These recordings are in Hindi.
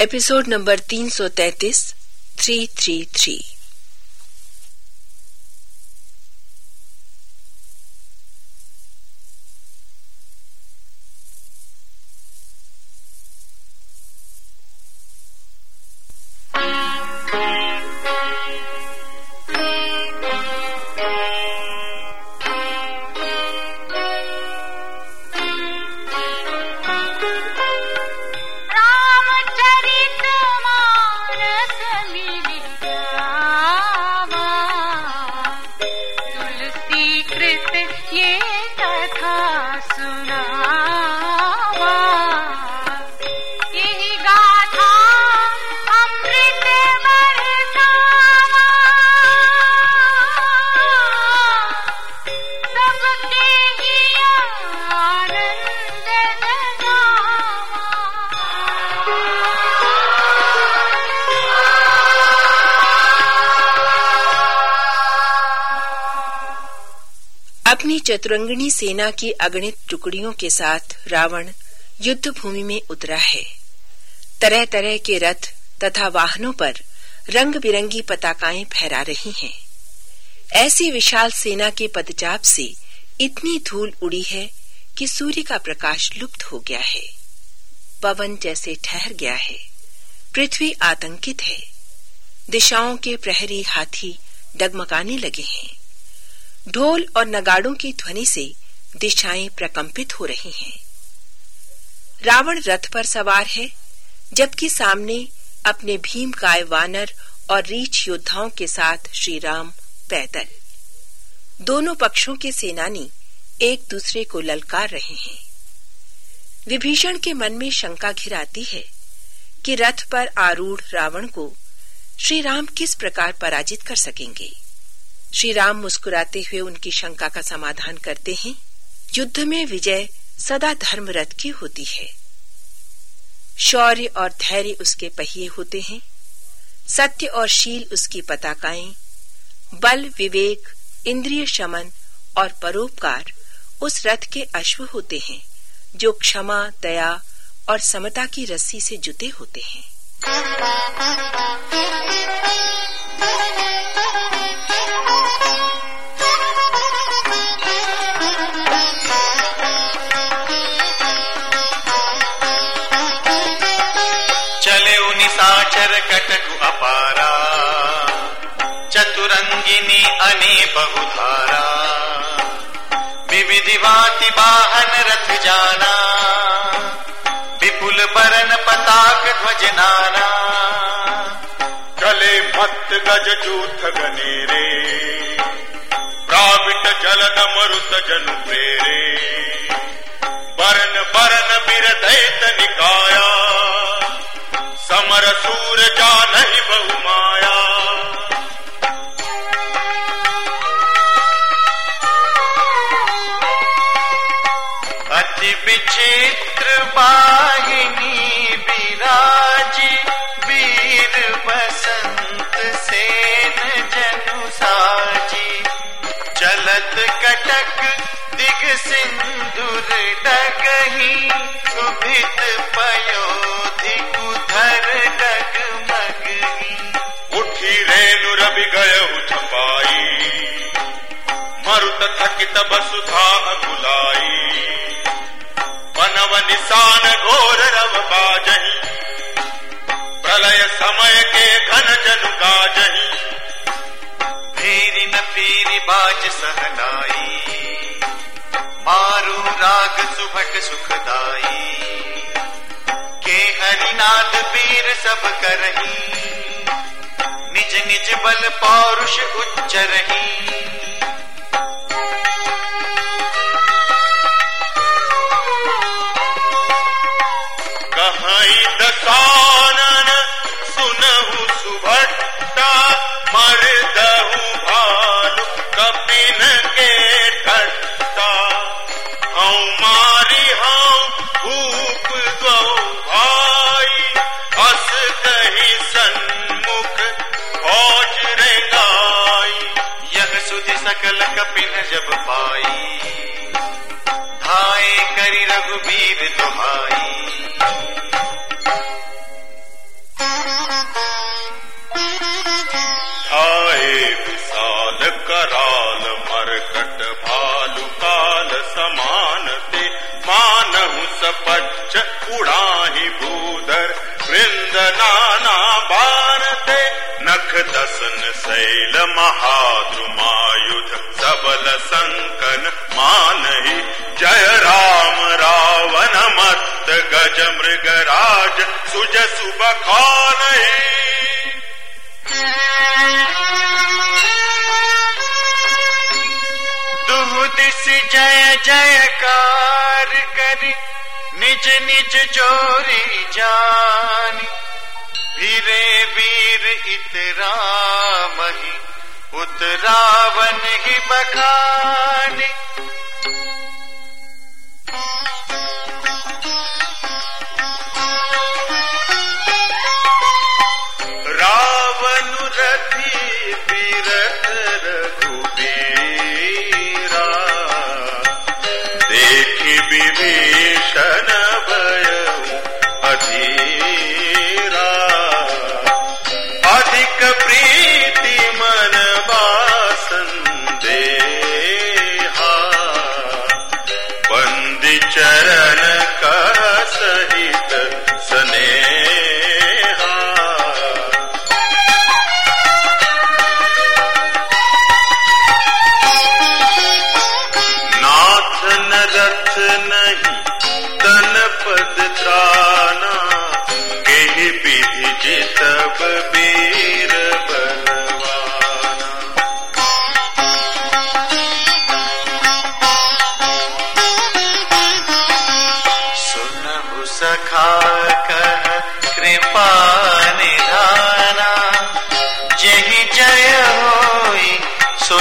एपिसोड नंबर तीन सौ तैतीस थ्री थ्री थ्री चतुरंगणी सेना की अगणित टुकड़ियों के साथ रावण युद्ध भूमि में उतरा है। तरह तरह के रथ तथा वाहनों पर रंग बिरंगी पताकाएँ फहरा रही हैं। ऐसी विशाल सेना के पदचाप से इतनी धूल उड़ी है कि सूर्य का प्रकाश लुप्त हो गया है। पवन जैसे ठहर गया है। पृथ्वी आतंकित है। दिशाओं के प्रहरी हाथी डगमगाने लगे हैं। ढोल और नगाड़ों की ध्वनि से दिशाएँ प्रकंपित हो रही हैं। रावण रथ पर सवार है, जबकि सामने अपने भीम काय वानर और रीछ योद्धाओं के साथ श्री राम पैदल। दोनों पक्षों के सेनानी एक दूसरे को ललकार रहे हैं। विभीषण के मन में शंका घिराती है कि रथ पर आरूढ़ रावण को श्री राम किस प्रकार पराजित कर सकेंगे। श्री राम मुस्कुराते हुए उनकी शंका का समाधान करते हैं। युद्ध में विजय सदा धर्म रथ की होती है। शौर्य और धैर्य उसके पहिए होते हैं। सत्य और शील उसकी पताकाएँ, बल, विवेक, इंद्रिय शमन और परोपकार उस रथ के अश्व होते हैं, जो क्षमा, दया और समता की रस्सी से जुते होते हैं। साचर कटकु अपारा। चतुरंगिनी अने बहुधारा। विविधि भांति वाहन रथ जाना। विपुल बरन पताक ध्वज नाना। चले मत गज जूथ गनेरे। प्राविट जलद मरुत जनु प्रेरे बरन बरन बिर दैत निकाया। समर सूर जा नहीं बहु माया। अति विचित्र बाहिनी विराजी, वीर बसंत सेन जनु साजी। चलत कटक दिग सिंदूर डगही मरुत थकित बसुधा अकुलाई। बनव निशान घोर रव बाजही। प्रलय समय के घन जनु गाजही। भीरी न पीरी बाज सहनाई। मारू राग सुभट सुखदाई। के हरिनाथ पीर सब करही। निज निज बल पौरुष उच्च रही। दसानन सुनहु सुभट्टा मरदहु भानु कपिन के ठट्टा। हऊ मारी, हऊ भूप गौ भाई अस कही सन्मुख फौज रे गाई। यह सुधि सकल कपिन जब पाई, धाए करी रघुबीर दुहाई। पच्च उड़ाही भूधर, वृंद नाना भारते, नख दसन शैल महाद्रुमायुध, सबल संकन मानहि। जय राम रावण मत्त गज मृग राज सुज दुह दिस जय जयकार करी। निज निज जोरी जानी। वीरे वीर इतरा मही उतरावन ही बखानी। चरण का सहित स्नेहा जय होई सो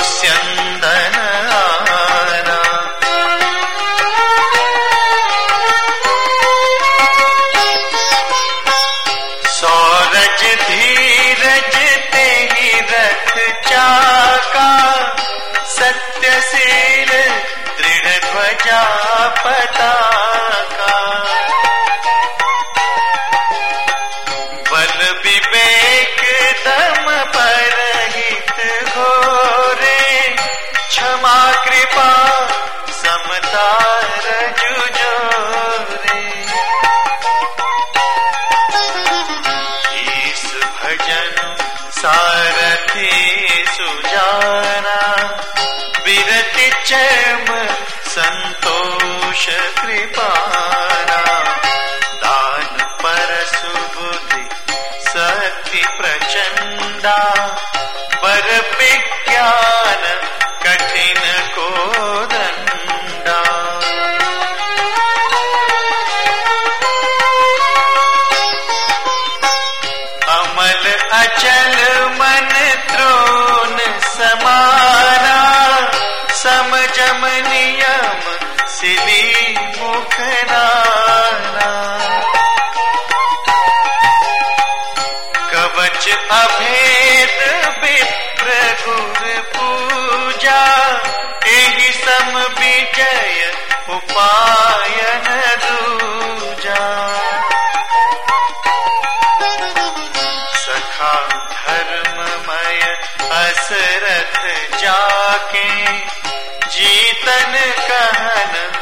समता अचल मन त्रोन समारा समजम जीतन कहन